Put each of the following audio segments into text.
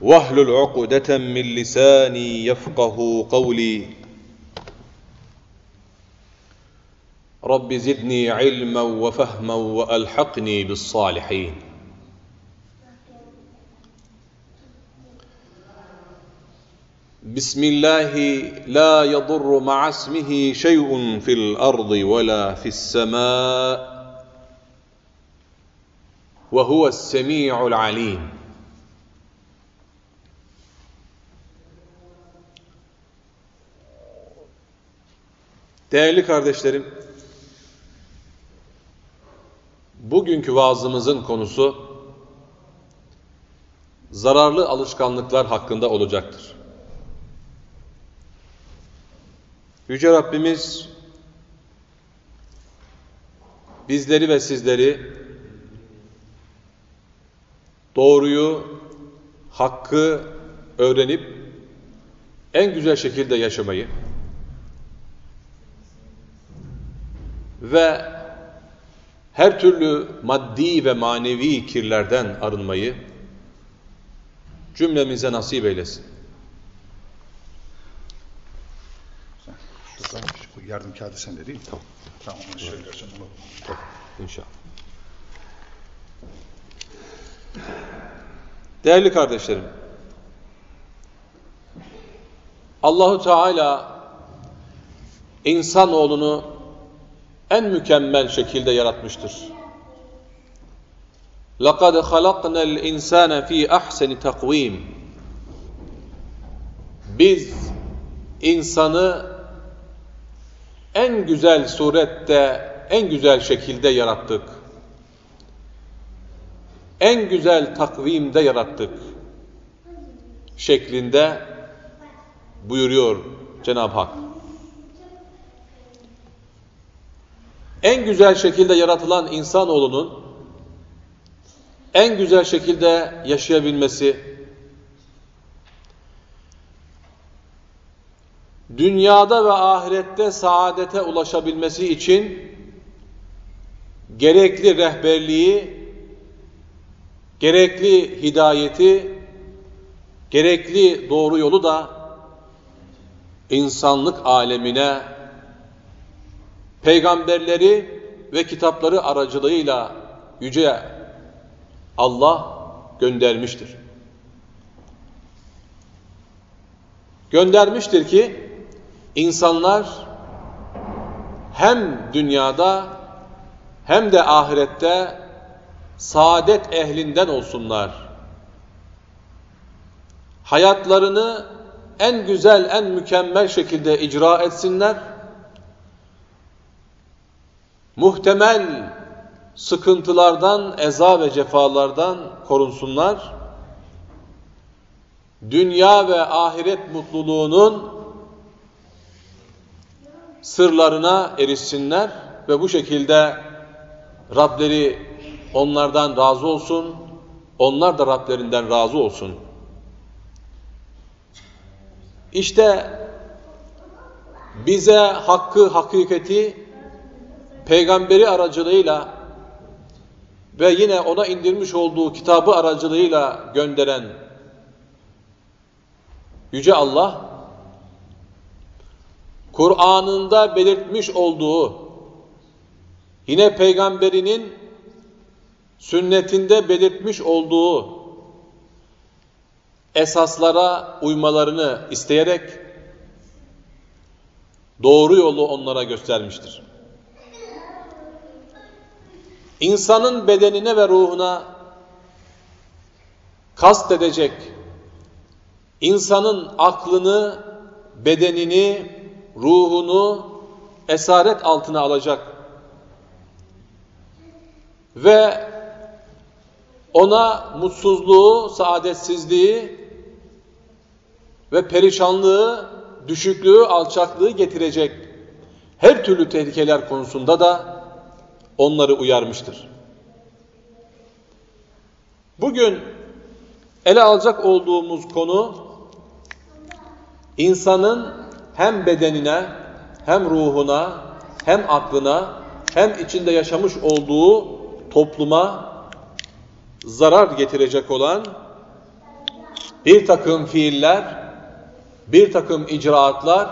واهلل عقدة من لساني يفقه قولي. رب زدني علما وفهما وألحقني بالصالحين. بسم الله لا يضر مع اسمه شيء في الأرض ولا في السماء وهو السميع العليم. Değerli kardeşlerim, bugünkü vaazımızın konusu zararlı alışkanlıklar hakkında olacaktır. Yüce Rabbimiz bizleri ve sizleri doğruyu, hakkı öğrenip en güzel şekilde yaşamayı ve her türlü maddi ve manevi kirlerden arınmayı cümlemize nasip eylesin. Yardım kağıdı sende değil mi? Tamam. Tamam onu söylersin bunu. İnşallah. Değerli kardeşlerim, Allahu Teala insanoğlunu en mükemmel şekilde yaratmıştır. لَقَدْ خَلَقْنَا الْاِنْسَانَ ف۪ي اَحْسَنِ تَقْو۪يمٍ Biz insanı en güzel surette, en güzel şekilde yarattık. En güzel takvimde yarattık. Şeklinde buyuruyor Cenab-ı Hak. En güzel şekilde yaratılan insanoğlunun en güzel şekilde yaşayabilmesi, dünyada ve ahirette saadete ulaşabilmesi için gerekli rehberliği, gerekli hidayeti, gerekli doğru yolu da insanlık alemine peygamberleri ve kitapları aracılığıyla yüce Allah göndermiştir. Göndermiştir ki insanlar hem dünyada hem de ahirette saadet ehlinden olsunlar. Hayatlarını en güzel, en mükemmel şekilde icra etsinler. Muhtemel sıkıntılardan, eza ve cefalardan korunsunlar. Dünya ve ahiret mutluluğunun sırlarına erişsinler ve bu şekilde Rableri onlardan razı olsun, onlar da Rablerinden razı olsun. İşte bize hakkı, hakikati peygamberi aracılığıyla ve yine ona indirmiş olduğu kitabı aracılığıyla gönderen Yüce Allah Kur'an'ında belirtmiş olduğu yine peygamberinin sünnetinde belirtmiş olduğu esaslara uymalarını isteyerek doğru yolu onlara göstermiştir. İnsanın bedenine ve ruhuna kast edecek, insanın aklını, bedenini, ruhunu esaret altına alacak ve ona mutsuzluğu, saadetsizliği ve perişanlığı, düşüklüğü, alçaklığı getirecek her türlü tehlikeler konusunda da onları uyarmıştır. Bugün ele alacak olduğumuz konu insanın hem bedenine hem ruhuna hem aklına hem içinde yaşamış olduğu topluma zarar getirecek olan bir takım fiiller, bir takım icraatlar,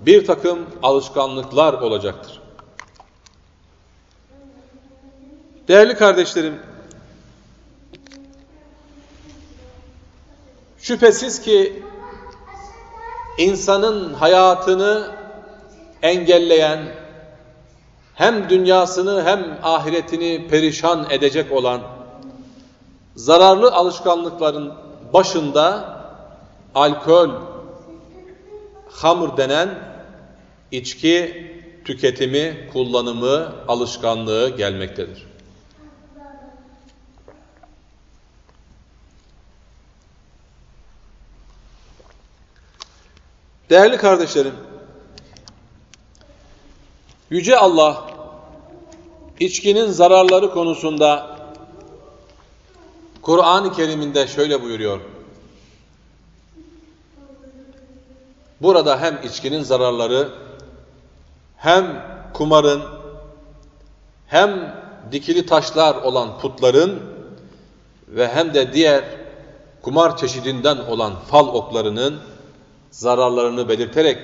bir takım alışkanlıklar olacaktır. Değerli kardeşlerim, şüphesiz ki insanın hayatını engelleyen, hem dünyasını hem ahiretini perişan edecek olan zararlı alışkanlıkların başında alkol, hamur denen içki tüketimi, kullanımı, alışkanlığı gelmektedir. Değerli kardeşlerim, Yüce Allah içkinin zararları konusunda Kur'an-ı Kerim'inde şöyle buyuruyor. Burada hem içkinin zararları hem kumarın hem dikili taşlar olan putların ve hem de diğer kumar çeşidinden olan fal oklarının zararlarını belirterek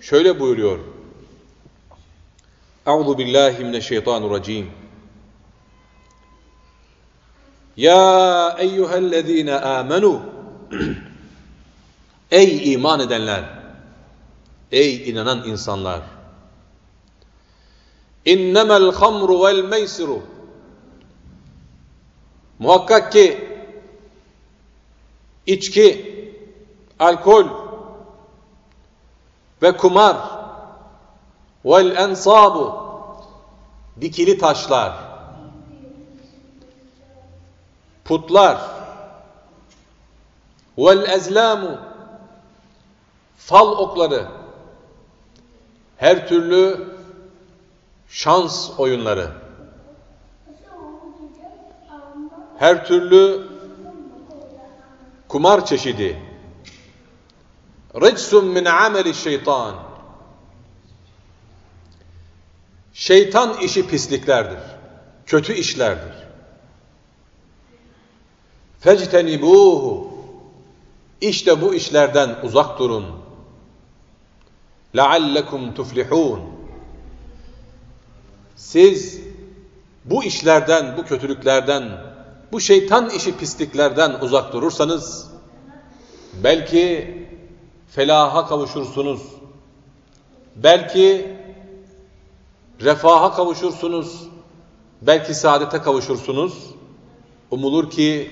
şöyle buyuruyor. Euzu billahi mineşşeytanirracim. Ya eyyühellezine amenu Ey iman edenler! Ey inanan insanlar! İnnemel hamru vel meysiru Muhakkak ki içki, alkol ve kumar. Vel ensabu. Dikili taşlar. Putlar. Vel ezlamu. Fal okları. Her türlü şans oyunları. Her türlü kumar çeşidi ricsun min ameli şeytan. Şeytan işi pisliklerdir kötü işlerdir. Fectenibuhu. İşte bu işlerden uzak durun. Leallekum tuflihun. Siz bu işlerden, bu kötülüklerden, bu şeytan işi pisliklerden uzak durursanız belki felaha kavuşursunuz. Belki refaha kavuşursunuz. Belki saadete kavuşursunuz. Umulur ki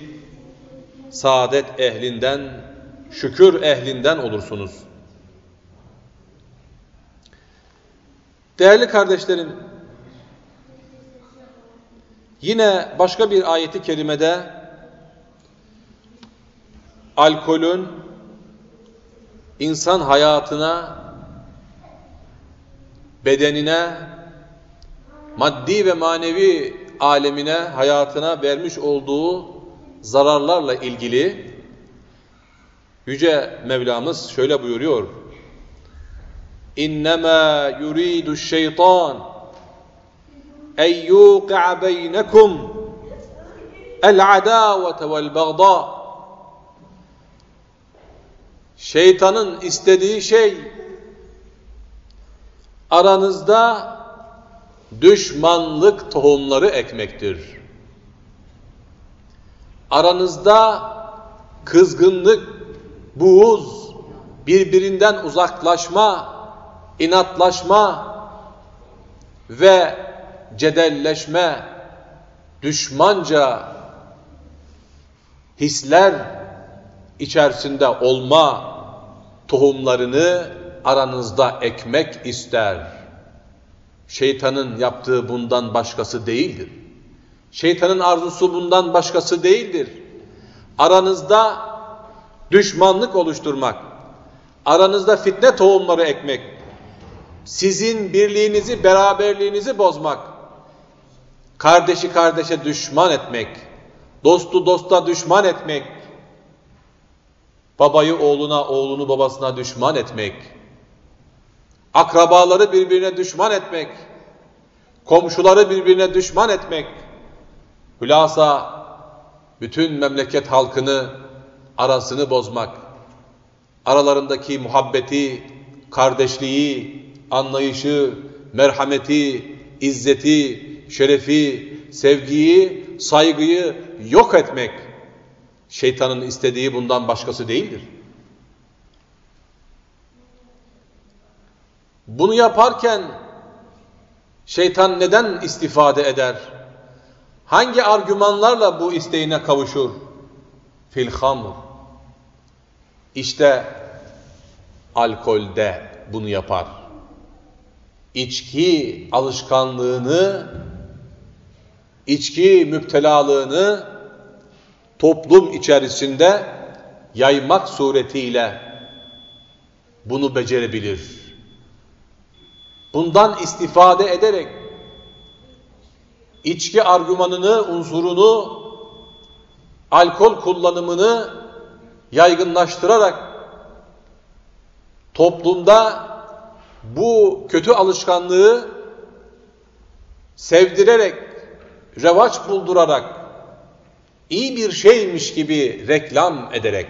saadet ehlinden, şükür ehlinden olursunuz. Değerli kardeşlerim, yine başka bir ayeti kerimede alkolün insan hayatına, bedenine, maddi ve manevi alemine, hayatına vermiş olduğu zararlarla ilgili Yüce Mevlamız şöyle buyuruyor. İnnemâ yuridu şeytan en yuqi'a beynekum el-adâvete vel-bagdâ Şeytanın istediği şey aranızda düşmanlık tohumları ekmektir. Aranızda kızgınlık, buğuz, birbirinden uzaklaşma, inatlaşma ve cedelleşme, düşmanca hisler içerisinde olma tohumlarını aranızda ekmek ister. Şeytanın yaptığı bundan başkası değildir. Şeytanın arzusu bundan başkası değildir. Aranızda düşmanlık oluşturmak, aranızda fitne tohumları ekmek, sizin birliğinizi, beraberliğinizi bozmak, kardeşi kardeşe düşman etmek, dostu dosta düşman etmek, babayı oğluna, oğlunu babasına düşman etmek, akrabaları birbirine düşman etmek, komşuları birbirine düşman etmek, hülasa bütün memleket halkını arasını bozmak, aralarındaki muhabbeti, kardeşliği, anlayışı, merhameti, izzeti, şerefi, sevgiyi, saygıyı yok etmek şeytanın istediği bundan başkası değildir. Bunu yaparken şeytan neden istifade eder? Hangi argümanlarla bu isteğine kavuşur? Fil hamr. İşte alkolde bunu yapar. İçki alışkanlığını, içki müptelalığını toplum içerisinde yaymak suretiyle bunu becerebilir. Bundan istifade ederek içki argümanını, unsurunu, alkol kullanımını yaygınlaştırarak toplumda bu kötü alışkanlığı sevdirerek, revaç buldurarak, iyi bir şeymiş gibi reklam ederek,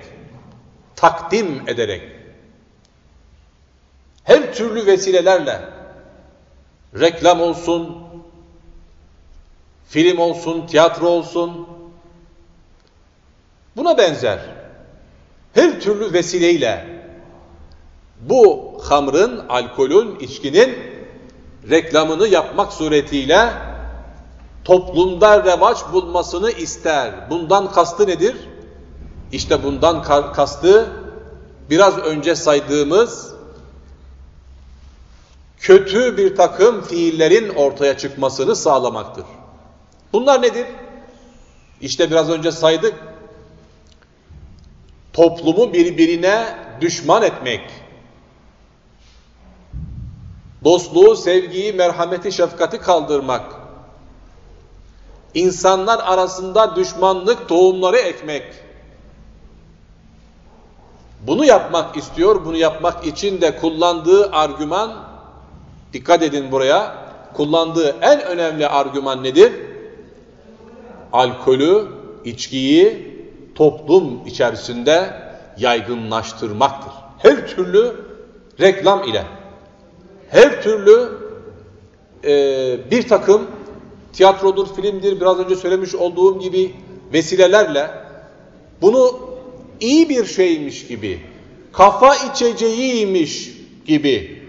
takdim ederek, her türlü vesilelerle reklam olsun, film olsun, tiyatro olsun, buna benzer her türlü vesileyle bu hamrın, alkolün, içkinin reklamını yapmak suretiyle toplumda revaç bulmasını ister. Bundan kastı nedir? İşte bundan kastı biraz önce saydığımız kötü bir takım fiillerin ortaya çıkmasını sağlamaktır. Bunlar nedir? İşte biraz önce saydık. Toplumu birbirine düşman etmek, dostluğu, sevgiyi, merhameti, şefkati kaldırmak, insanlar arasında düşmanlık tohumları ekmek, bunu yapmak istiyor, bunu yapmak için de kullandığı argüman, dikkat edin buraya, kullandığı en önemli argüman nedir? Alkolü, içkiyi toplum içerisinde yaygınlaştırmaktır. Her türlü reklam ile her türlü e, bir takım tiyatrodur, filmdir, biraz önce söylemiş olduğum gibi vesilelerle bunu iyi bir şeymiş gibi, kafa içeceğiymiş gibi,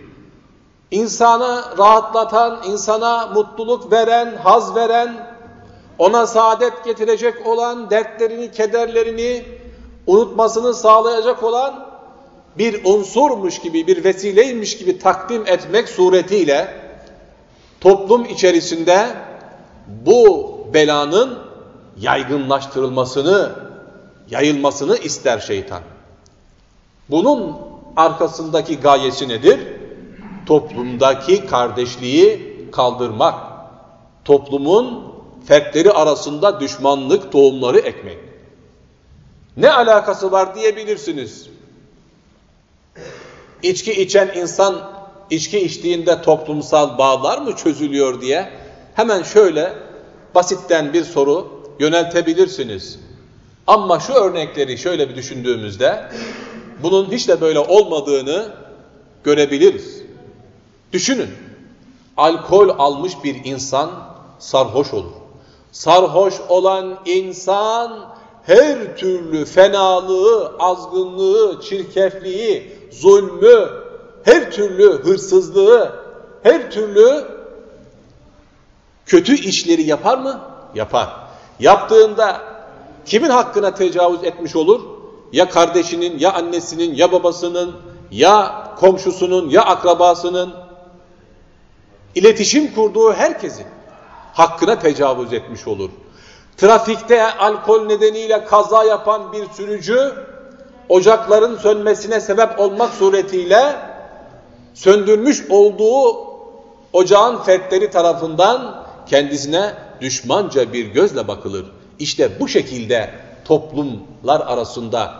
insana rahatlatan, insana mutluluk veren, haz veren, ona saadet getirecek olan, dertlerini, kederlerini unutmasını sağlayacak olan bir unsurmuş gibi, bir vesileymiş gibi takdim etmek suretiyle toplum içerisinde bu belanın yaygınlaştırılmasını, yayılmasını ister şeytan. Bunun arkasındaki gayesi nedir? Toplumdaki kardeşliği kaldırmak. Toplumun fertleri arasında düşmanlık tohumları ekmek. Ne alakası var diyebilirsiniz. İçki içen insan içki içtiğinde toplumsal bağlar mı çözülüyor diye hemen şöyle basitten bir soru yöneltebilirsiniz. Ama şu örnekleri şöyle bir düşündüğümüzde bunun hiç de böyle olmadığını görebiliriz. Düşünün. Alkol almış bir insan sarhoş olur. Sarhoş olan insan her türlü fenalığı, azgınlığı, çirkefliği, zulmü, her türlü hırsızlığı, her türlü kötü işleri yapar mı? Yapar. Yaptığında kimin hakkına tecavüz etmiş olur? Ya kardeşinin, ya annesinin, ya babasının, ya komşusunun, ya akrabasının, iletişim kurduğu herkesin hakkına tecavüz etmiş olur. trafikte alkol nedeniyle kaza yapan bir sürücü ocakların sönmesine sebep olmak suretiyle söndürmüş olduğu ocağın fertleri tarafından kendisine düşmanca bir gözle bakılır. İşte bu şekilde toplumlar arasında,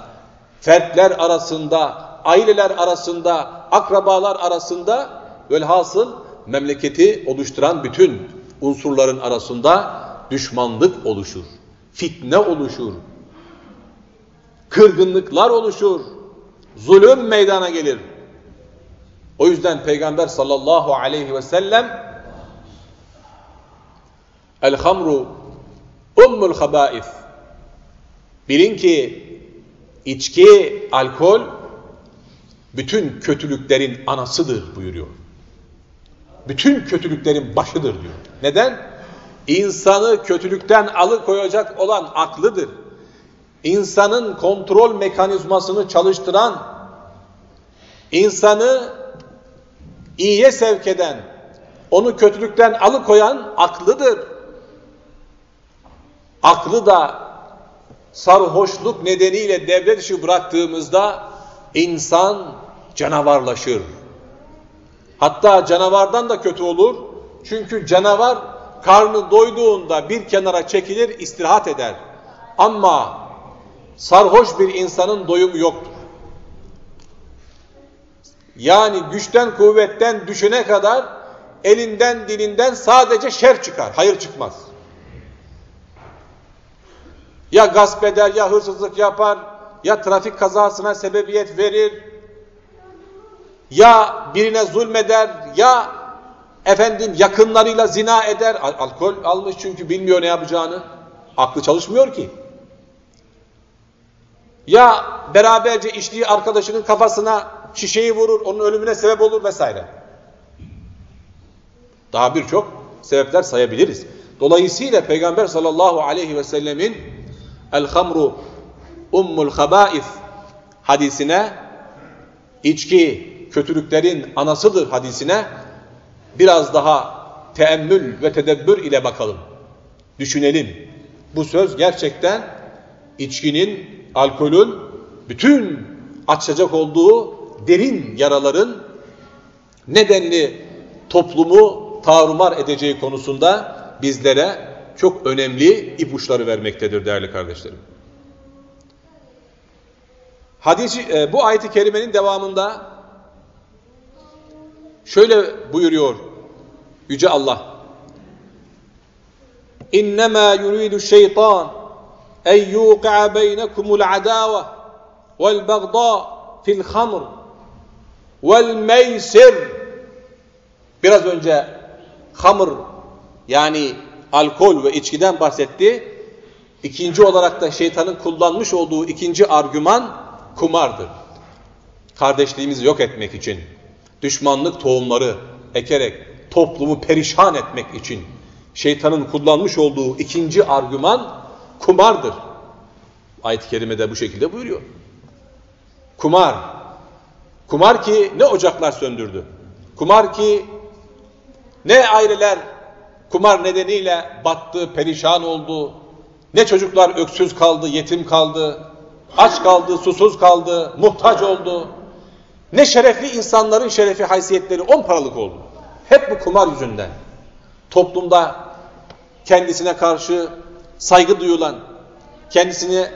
fertler arasında, aileler arasında, akrabalar arasında velhasıl memleketi oluşturan bütün unsurların arasında düşmanlık oluşur, fitne oluşur, kırgınlıklar oluşur, zulüm meydana gelir. O yüzden Peygamber sallallahu aleyhi ve sellem El hamru ummul habaif Bilin ki içki, alkol bütün kötülüklerin anasıdır buyuruyor. Bütün kötülüklerin başıdır diyor. Neden? İnsanı kötülükten alıkoyacak olan aklıdır. İnsanın kontrol mekanizmasını çalıştıran, insanı iyiye sevk eden, onu kötülükten alıkoyan aklıdır. Aklı da sarhoşluk nedeniyle devre dışı bıraktığımızda insan canavarlaşır. Hatta canavardan da kötü olur. Çünkü canavar karnı doyduğunda bir kenara çekilir, istirahat eder. Ama sarhoş bir insanın doyumu yoktur. Yani güçten kuvvetten düşene kadar elinden dilinden sadece şer çıkar, hayır çıkmaz. Ya gasp eder, ya hırsızlık yapar, ya trafik kazasına sebebiyet verir, ya birine zulmeder, ya efendim yakınlarıyla zina eder. Al alkol almış çünkü bilmiyor ne yapacağını. Aklı çalışmıyor ki. Ya beraberce içtiği arkadaşının kafasına şişeyi vurur, onun ölümüne sebep olur vesaire. Daha birçok sebepler sayabiliriz. Dolayısıyla Peygamber sallallahu aleyhi ve sellemin el hamru ummul habaif hadisine içki kötülüklerin anasıdır hadisine biraz daha teemmül ve tedebbür ile bakalım. Düşünelim. Bu söz gerçekten içkinin, alkolün bütün açacak olduğu derin yaraların nedenli toplumu tarumar edeceği konusunda bizlere çok önemli ipuçları vermektedir değerli kardeşlerim. Hadisi, e, bu ayeti kerimenin devamında şöyle buyuruyor Yüce Allah. İnnemâ yuridu şeytan en yuqi'a beynekumul adâve vel bagdâ fil hamr vel meysir biraz önce hamr yani alkol ve içkiden bahsetti. İkinci olarak da şeytanın kullanmış olduğu ikinci argüman kumardır. Kardeşliğimizi yok etmek için, düşmanlık tohumları ekerek toplumu perişan etmek için şeytanın kullanmış olduğu ikinci argüman kumardır. Ayet-i Kerime'de bu şekilde buyuruyor. Kumar. Kumar ki ne ocaklar söndürdü. Kumar ki ne aileler kumar nedeniyle battı, perişan oldu. Ne çocuklar öksüz kaldı, yetim kaldı. Aç kaldı, susuz kaldı, muhtaç oldu. Ne şerefli insanların şerefi haysiyetleri on paralık oldu. Hep bu kumar yüzünden. Toplumda kendisine karşı saygı duyulan, kendisine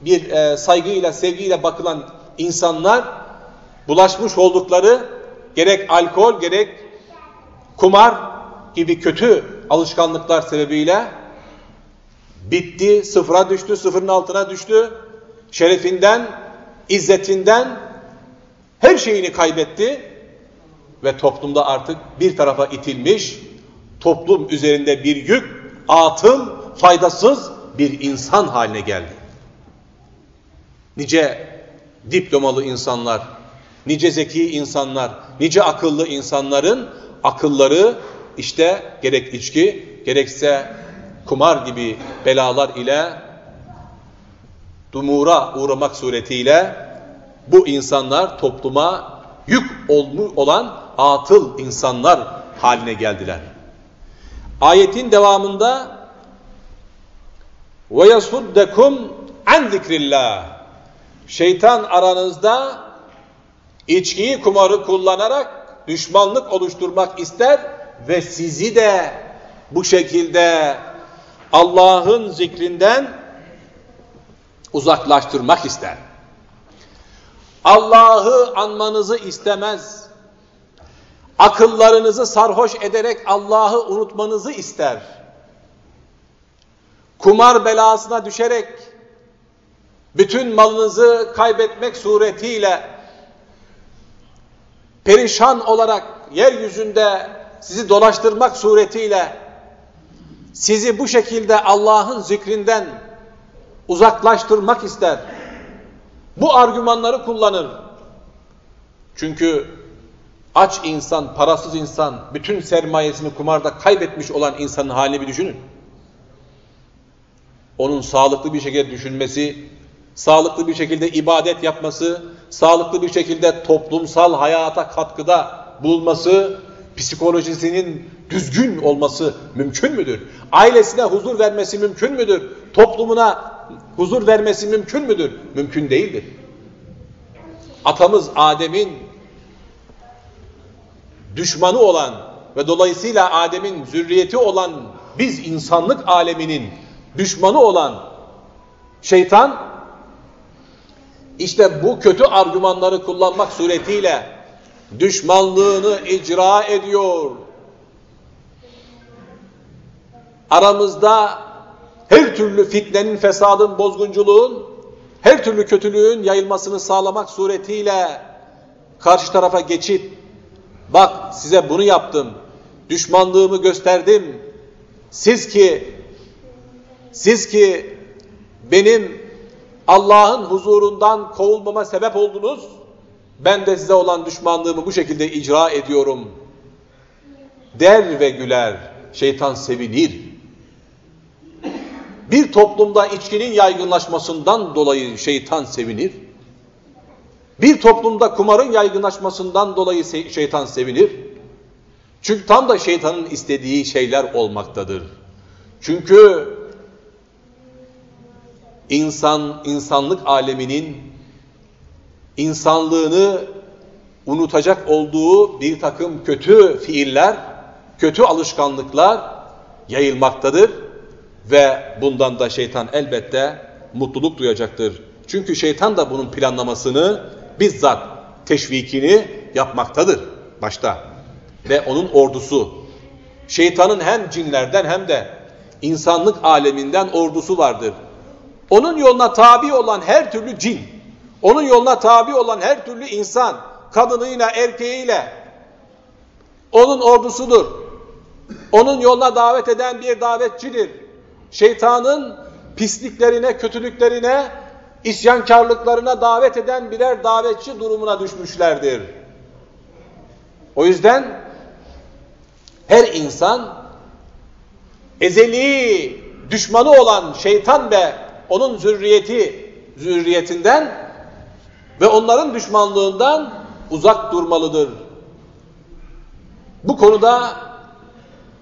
bir e, saygıyla, sevgiyle bakılan insanlar bulaşmış oldukları gerek alkol gerek kumar gibi kötü alışkanlıklar sebebiyle bitti, sıfıra düştü, sıfırın altına düştü. Şerefinden, izzetinden her şeyini kaybetti ve toplumda artık bir tarafa itilmiş, toplum üzerinde bir yük, atıl, faydasız bir insan haline geldi. Nice diplomalı insanlar, nice zeki insanlar, nice akıllı insanların akılları işte gerek içki, gerekse kumar gibi belalar ile dumura uğramak suretiyle bu insanlar topluma yük olan atıl insanlar haline geldiler. Ayetin devamında ve yasuddekum an. Şeytan aranızda içkiyi kumarı kullanarak düşmanlık oluşturmak ister ve sizi de bu şekilde Allah'ın zikrinden uzaklaştırmak ister. Allah'ı anmanızı istemez. Akıllarınızı sarhoş ederek Allah'ı unutmanızı ister. Kumar belasına düşerek bütün malınızı kaybetmek suretiyle perişan olarak yeryüzünde sizi dolaştırmak suretiyle sizi bu şekilde Allah'ın zikrinden uzaklaştırmak ister. Bu argümanları kullanır. Çünkü aç insan, parasız insan, bütün sermayesini kumarda kaybetmiş olan insanın halini bir düşünün. Onun sağlıklı bir şekilde düşünmesi, sağlıklı bir şekilde ibadet yapması, sağlıklı bir şekilde toplumsal hayata katkıda bulunması, psikolojisinin düzgün olması mümkün müdür? Ailesine huzur vermesi mümkün müdür? Toplumuna huzur vermesi mümkün müdür? Mümkün değildir. Atamız Adem'in düşmanı olan ve dolayısıyla Adem'in zürriyeti olan biz insanlık aleminin düşmanı olan şeytan işte bu kötü argümanları kullanmak suretiyle düşmanlığını icra ediyor. Aramızda her türlü fitnenin, fesadın, bozgunculuğun, her türlü kötülüğün yayılmasını sağlamak suretiyle karşı tarafa geçip bak size bunu yaptım, düşmanlığımı gösterdim. Siz ki siz ki benim Allah'ın huzurundan kovulmama sebep oldunuz. Ben de size olan düşmanlığımı bu şekilde icra ediyorum. Der ve güler. Şeytan sevinir. Bir toplumda içkinin yaygınlaşmasından dolayı şeytan sevinir. Bir toplumda kumarın yaygınlaşmasından dolayı şeytan sevinir. Çünkü tam da şeytanın istediği şeyler olmaktadır. Çünkü insan insanlık aleminin insanlığını unutacak olduğu bir takım kötü fiiller, kötü alışkanlıklar yayılmaktadır ve bundan da şeytan elbette mutluluk duyacaktır. Çünkü şeytan da bunun planlamasını bizzat teşvikini yapmaktadır başta ve onun ordusu. Şeytanın hem cinlerden hem de insanlık aleminden ordusu vardır. Onun yoluna tabi olan her türlü cin, onun yoluna tabi olan her türlü insan, kadınıyla, erkeğiyle, onun ordusudur. Onun yoluna davet eden bir davetçidir. Şeytanın pisliklerine, kötülüklerine, isyankarlıklarına davet eden birer davetçi durumuna düşmüşlerdir. O yüzden her insan ezeli düşmanı olan şeytan ve onun zürriyeti zürriyetinden ve onların düşmanlığından uzak durmalıdır. Bu konuda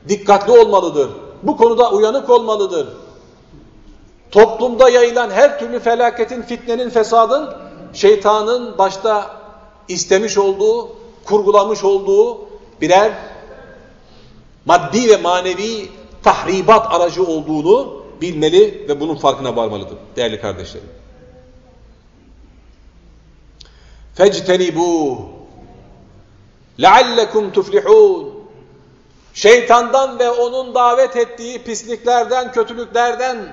dikkatli olmalıdır. Bu konuda uyanık olmalıdır. Toplumda yayılan her türlü felaketin, fitnenin, fesadın şeytanın başta istemiş olduğu, kurgulamış olduğu birer maddi ve manevi tahribat aracı olduğunu bilmeli ve bunun farkına varmalıdır değerli kardeşlerim. Fectenibu leallekum tuflihun Şeytandan ve onun davet ettiği pisliklerden, kötülüklerden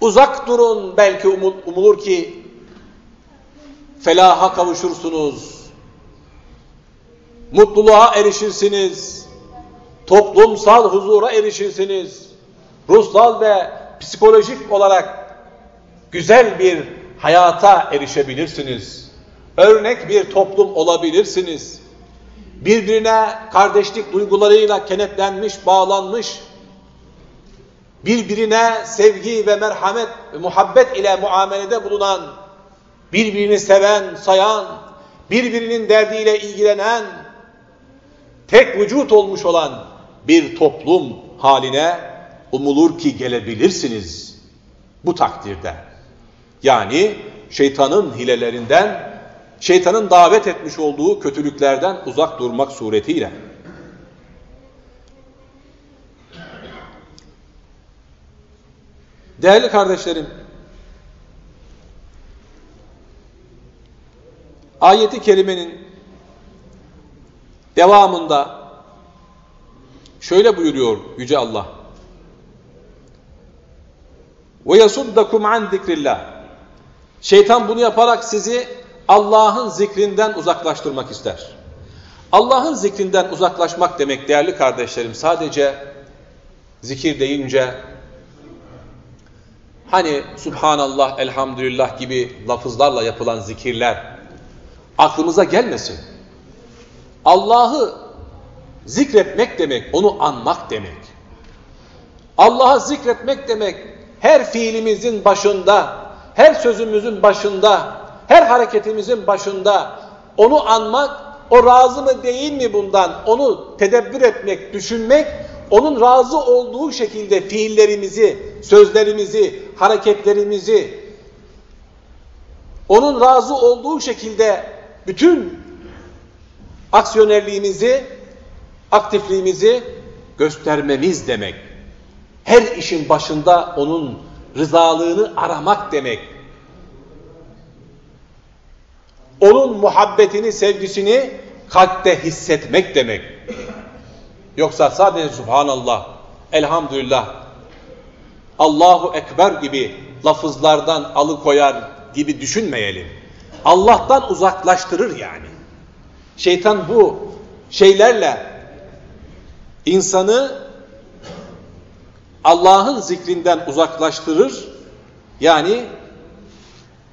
uzak durun. Belki umulur ki felaha kavuşursunuz. Mutluluğa erişirsiniz. Toplumsal huzura erişirsiniz. Ruhsal ve psikolojik olarak güzel bir hayata erişebilirsiniz. Örnek bir toplum olabilirsiniz. Birbirine kardeşlik duygularıyla kenetlenmiş, bağlanmış, birbirine sevgi ve merhamet muhabbet ile muamelede bulunan, birbirini seven, sayan, birbirinin derdiyle ilgilenen, tek vücut olmuş olan bir toplum haline umulur ki gelebilirsiniz. Bu takdirde. Yani şeytanın hilelerinden, şeytanın davet etmiş olduğu kötülüklerden uzak durmak suretiyle. Değerli kardeşlerim, ayeti kerimenin devamında şöyle buyuruyor Yüce Allah. Yasuddakum an zikrillah. Şeytan bunu yaparak sizi Allah'ın zikrinden uzaklaştırmak ister. Allah'ın zikrinden uzaklaşmak demek değerli kardeşlerim sadece zikir deyince hani Subhanallah, Elhamdülillah gibi lafızlarla yapılan zikirler aklımıza gelmesin. Allah'ı zikretmek demek, onu anmak demek. Allah'a zikretmek demek her fiilimizin başında, her sözümüzün başında, her hareketimizin başında onu anmak, o razı mı değil mi bundan, onu tedebbür etmek, düşünmek, onun razı olduğu şekilde fiillerimizi, sözlerimizi, hareketlerimizi, onun razı olduğu şekilde bütün aksiyonerliğimizi, aktifliğimizi göstermemiz demek. Her işin başında onun rızalığını aramak demek. Onun muhabbetini, sevgisini kalpte hissetmek demek. Yoksa sadece Subhanallah, Elhamdülillah, Allahu Ekber gibi lafızlardan alıkoyar gibi düşünmeyelim. Allah'tan uzaklaştırır yani. Şeytan bu şeylerle insanı Allah'ın zikrinden uzaklaştırır. Yani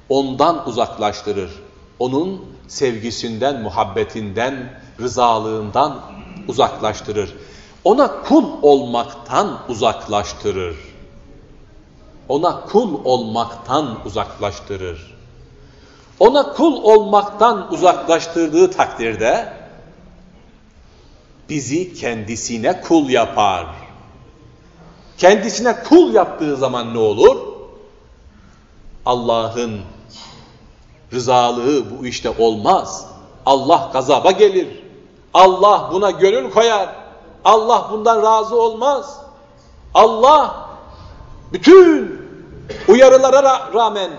ondan uzaklaştırır. Onun sevgisinden, muhabbetinden, rızalığından uzaklaştırır. Ona kul olmaktan uzaklaştırır. Ona kul olmaktan uzaklaştırır. Ona kul olmaktan uzaklaştırdığı takdirde bizi kendisine kul yapar. Kendisine kul yaptığı zaman ne olur? Allah'ın rızalığı bu işte olmaz. Allah gazaba gelir. Allah buna gönül koyar. Allah bundan razı olmaz. Allah bütün uyarılara rağmen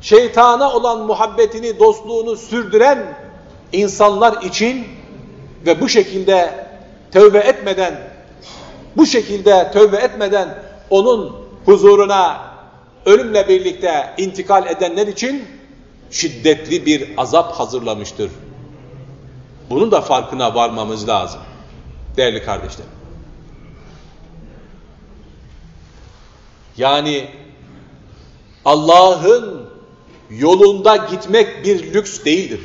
şeytana olan muhabbetini, dostluğunu sürdüren insanlar için ve bu şekilde tövbe etmeden, bu şekilde tövbe etmeden onun huzuruna ölümle birlikte intikal edenler için şiddetli bir azap hazırlamıştır. Bunun da farkına varmamız lazım. Değerli kardeşlerim. Yani Allah'ın yolunda gitmek bir lüks değildir.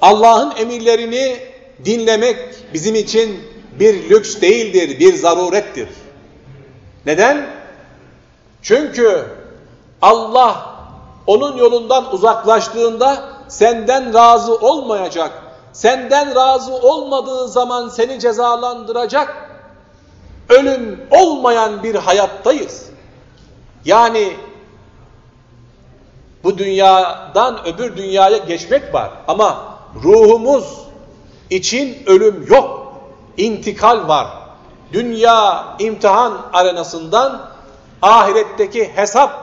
Allah'ın emirlerini dinlemek bizim için bir lüks değildir, bir zarurettir. Neden? Çünkü Allah onun yolundan uzaklaştığında senden razı olmayacak. Senden razı olmadığı zaman seni cezalandıracak. Ölüm olmayan bir hayattayız. Yani bu dünyadan öbür dünyaya geçmek var ama ruhumuz için ölüm yok. İntikal var. Dünya imtihan arenasından ahiretteki hesap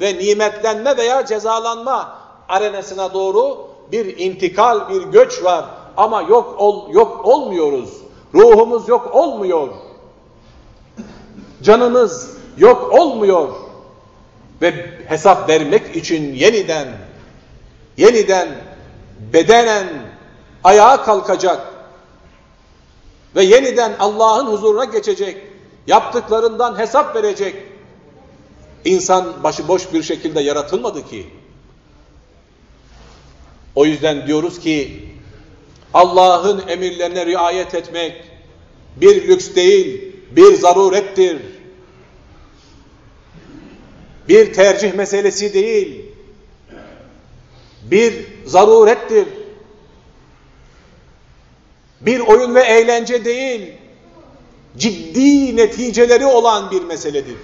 ve nimetlenme veya cezalanma arenasına doğru bir intikal, bir göç var. Ama yok ol, yok olmuyoruz. Ruhumuz yok olmuyor. Canımız yok olmuyor. Ve hesap vermek için yeniden yeniden bedenen ayağa kalkacak ve yeniden Allah'ın huzuruna geçecek. Yaptıklarından hesap verecek. İnsan başıboş bir şekilde yaratılmadı ki. O yüzden diyoruz ki Allah'ın emirlerine riayet etmek bir lüks değil, bir zarurettir. Bir tercih meselesi değil. Bir zarurettir. Bir oyun ve eğlence değil. Ciddi neticeleri olan bir meseledir.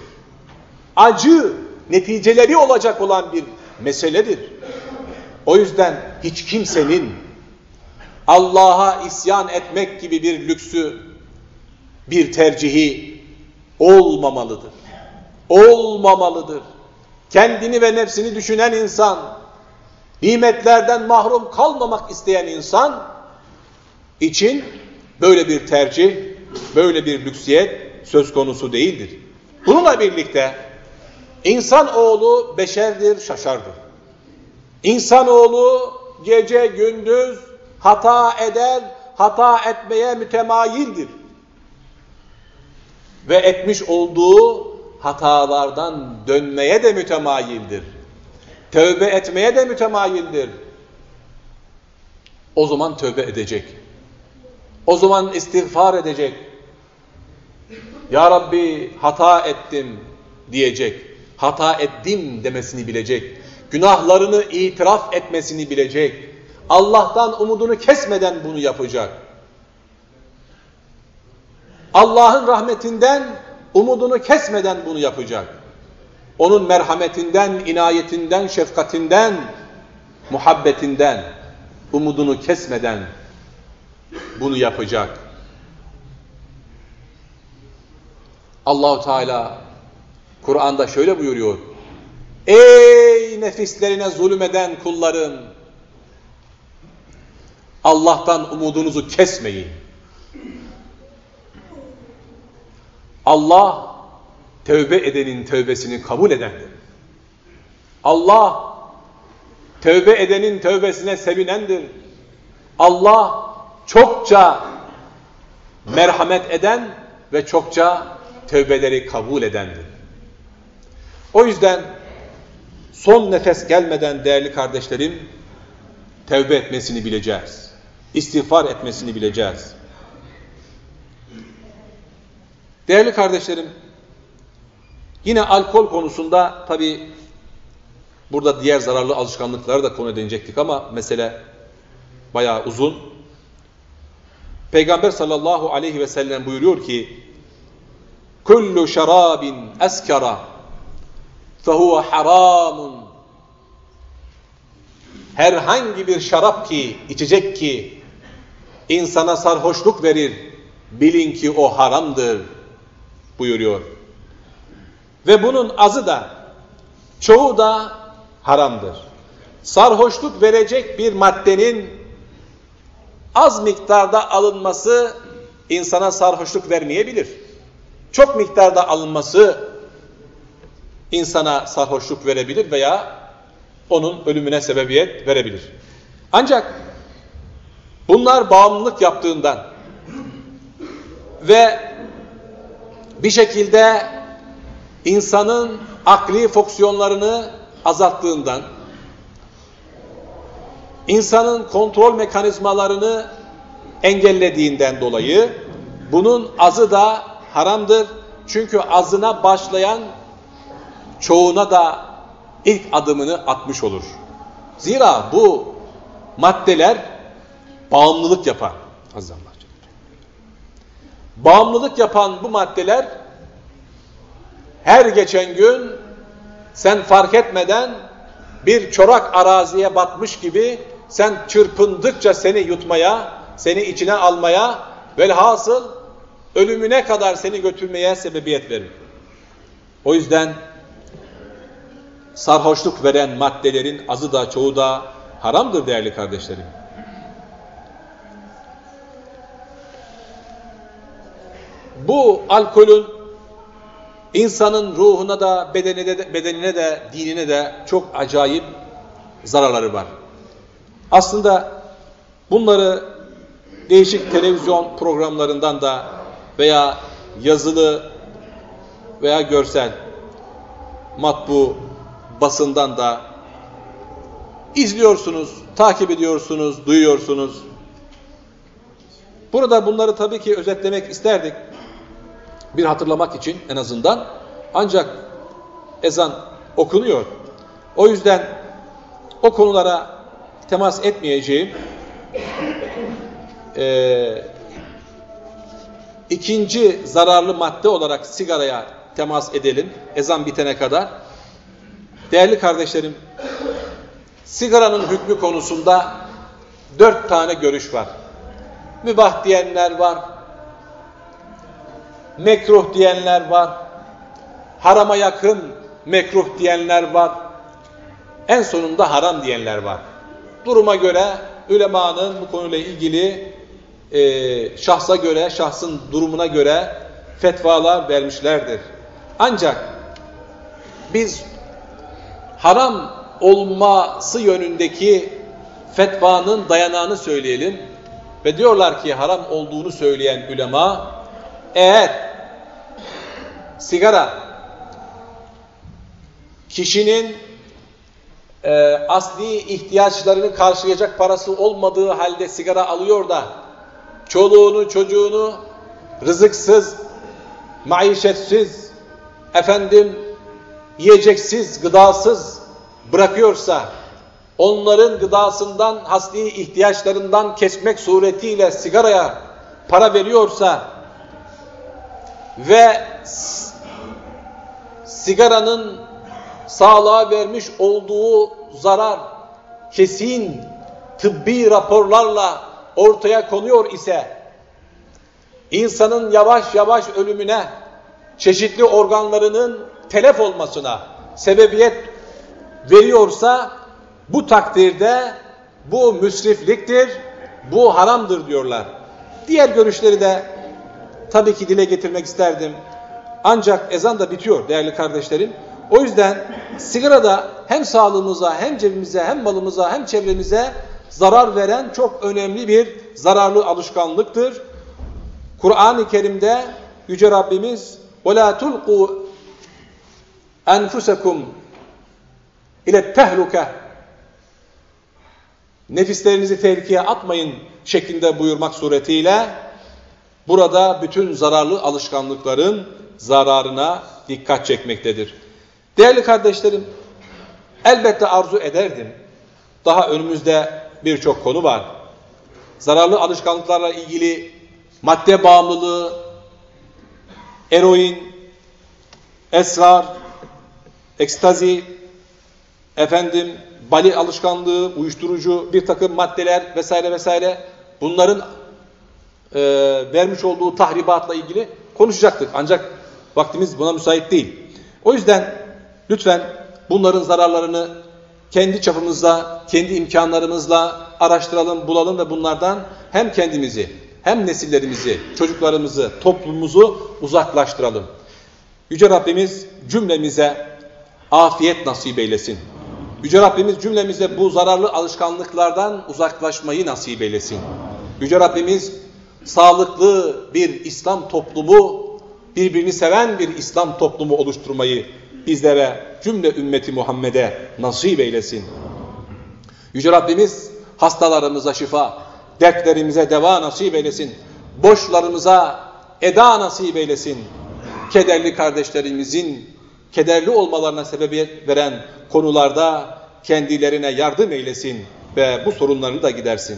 Acı neticeleri olacak olan bir meseledir. O yüzden hiç kimsenin Allah'a isyan etmek gibi bir lüksü, bir tercihi olmamalıdır. Olmamalıdır. Kendini ve nefsini düşünen insan, nimetlerden mahrum kalmamak isteyen insan için böyle bir tercih, böyle bir lüksiyet söz konusu değildir. Bununla birlikte insanoğlu beşerdir, şaşardır. İnsanoğlu gece gündüz hata eder, hata etmeye mütemayildir. Ve etmiş olduğu hatalardan dönmeye de mütemayildir. Tövbe etmeye de mütemayildir. O zaman tövbe edecek. O zaman istiğfar edecek. Ya Rabbi hata ettim diyecek. Hata ettim demesini bilecek. Günahlarını itiraf etmesini bilecek. Allah'tan umudunu kesmeden bunu yapacak. Allah'ın rahmetinden umudunu kesmeden bunu yapacak. Onun merhametinden, inayetinden, şefkatinden, muhabbetinden umudunu kesmeden bunu yapacak. Allahu Teala Kur'an'da şöyle buyuruyor. Ey nefislerine zulmeden kullarım! Allah'tan umudunuzu kesmeyin. Allah tövbe edenin tövbesini kabul edendir. Allah tövbe edenin tövbesine sevinendir. Allah çokça merhamet eden ve çokça tövbeleri kabul edendir. O yüzden son nefes gelmeden değerli kardeşlerim tövbe etmesini bileceğiz. İstiğfar etmesini bileceğiz. Değerli kardeşlerim yine alkol konusunda tabi burada diğer zararlı alışkanlıkları da konu edinecektik ama mesele bayağı uzun. Peygamber sallallahu aleyhi ve sellem buyuruyor ki kullu şarabin eskara fehuve haramun herhangi bir şarap ki, içecek ki insana sarhoşluk verir, bilin ki o haramdır buyuruyor. Ve bunun azı da, çoğu da haramdır. Sarhoşluk verecek bir maddenin az miktarda alınması insana sarhoşluk vermeyebilir. Çok miktarda alınması insana sarhoşluk verebilir veya onun ölümüne sebebiyet verebilir. Ancak bunlar bağımlılık yaptığından ve bir şekilde insanın akli fonksiyonlarını azalttığından, insanın kontrol mekanizmalarını engellediğinden dolayı bunun azı da haramdır. Çünkü azına başlayan çoğuna da ilk adımını atmış olur. Zira bu maddeler bağımlılık yapar. Azam Bağımlılık yapan bu maddeler her geçen gün sen fark etmeden bir çorak araziye batmış gibi sen çırpındıkça seni yutmaya, seni içine almaya velhasıl ölümüne kadar seni götürmeye sebebiyet verir. O yüzden sarhoşluk veren maddelerin azı da çoğu da haramdır değerli kardeşlerim. Bu alkolün insanın ruhuna da bedenine de, bedenine de dinine de çok acayip zararları var. Aslında bunları değişik televizyon programlarından da veya yazılı veya görsel matbu basından da izliyorsunuz, takip ediyorsunuz, duyuyorsunuz. Burada bunları tabii ki özetlemek isterdik. Bir hatırlamak için en azından. Ancak ezan okunuyor. O yüzden o konulara temas etmeyeceğim. Ee, ikinci zararlı madde olarak sigaraya temas edelim ezan bitene kadar. Değerli kardeşlerim, sigaranın hükmü konusunda dört tane görüş var. Mübah diyenler var, mekruh diyenler var, harama yakın mekruh diyenler var, en sonunda haram diyenler var. Duruma göre ülemanın bu konuyla ilgili e, şahsa göre, şahsın durumuna göre fetvalar vermişlerdir. Ancak biz haram olması yönündeki fetvanın dayanağını söyleyelim. Ve diyorlar ki haram olduğunu söyleyen ülema eğer sigara kişinin e, asli ihtiyaçlarını karşılayacak parası olmadığı halde sigara alıyor da çoluğunu çocuğunu rızıksız, maişetsiz, efendim yiyeceksiz, gıdasız bırakıyorsa onların gıdasından, hasli ihtiyaçlarından kesmek suretiyle sigaraya para veriyorsa ve sigaranın sağlığa vermiş olduğu zarar kesin tıbbi raporlarla ortaya konuyor ise insanın yavaş yavaş ölümüne, çeşitli organlarının telef olmasına sebebiyet veriyorsa bu takdirde bu müsrifliktir, bu haramdır diyorlar. Diğer görüşleri de tabii ki dile getirmek isterdim. Ancak ezan da bitiyor değerli kardeşlerim. O yüzden sigara da hem sağlığımıza hem cebimize hem malımıza hem çevremize zarar veren çok önemli bir zararlı alışkanlıktır. Kur'an-ı Kerim'de Yüce Rabbimiz وَلَا تُلْقُوا enfusekum ile tehluke nefislerinizi tehlikeye atmayın şeklinde buyurmak suretiyle burada bütün zararlı alışkanlıkların zararına dikkat çekmektedir. Değerli kardeşlerim, elbette arzu ederdim. Daha önümüzde birçok konu var. Zararlı alışkanlıklarla ilgili madde bağımlılığı, eroin, esrar, ekstazi, efendim bali alışkanlığı, uyuşturucu, bir takım maddeler vesaire vesaire bunların e, vermiş olduğu tahribatla ilgili konuşacaktık. Ancak vaktimiz buna müsait değil. O yüzden lütfen bunların zararlarını kendi çapımızda, kendi imkanlarımızla araştıralım, bulalım ve bunlardan hem kendimizi, hem nesillerimizi, çocuklarımızı, toplumumuzu uzaklaştıralım. Yüce Rabbimiz cümlemize afiyet nasip eylesin. Yüce Rabbimiz cümlemize bu zararlı alışkanlıklardan uzaklaşmayı nasip eylesin. Yüce Rabbimiz sağlıklı bir İslam toplumu, birbirini seven bir İslam toplumu oluşturmayı bizlere, cümle ümmeti Muhammed'e nasip eylesin. Yüce Rabbimiz hastalarımıza şifa, dertlerimize deva nasip eylesin. Boşlarımıza eda nasip eylesin. Kederli kardeşlerimizin kederli olmalarına sebebiyet veren konularda kendilerine yardım eylesin ve bu sorunlarını da gidersin.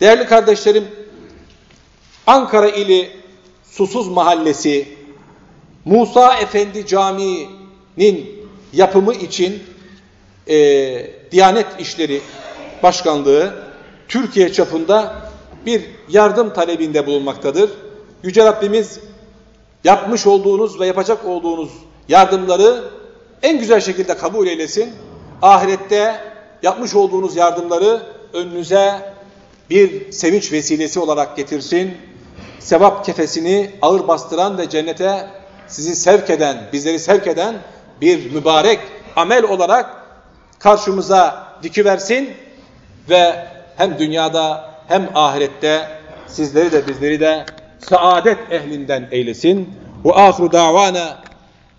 Değerli kardeşlerim, Ankara ili Susuz Mahallesi Musa Efendi Camii'nin yapımı için e, Diyanet İşleri Başkanlığı Türkiye çapında bir yardım talebinde bulunmaktadır. Yüce Rabbimiz yapmış olduğunuz ve yapacak olduğunuz yardımları en güzel şekilde kabul eylesin. Ahirette yapmış olduğunuz yardımları önünüze bir sevinç vesilesi olarak getirsin. Sevap kefesini ağır bastıran ve cennete sizi sevk eden, bizleri sevk eden bir mübarek amel olarak karşımıza dikiversin ve hem dünyada hem ahirette sizleri de bizleri de saadet ehlinden eylesin. Ve ahru davana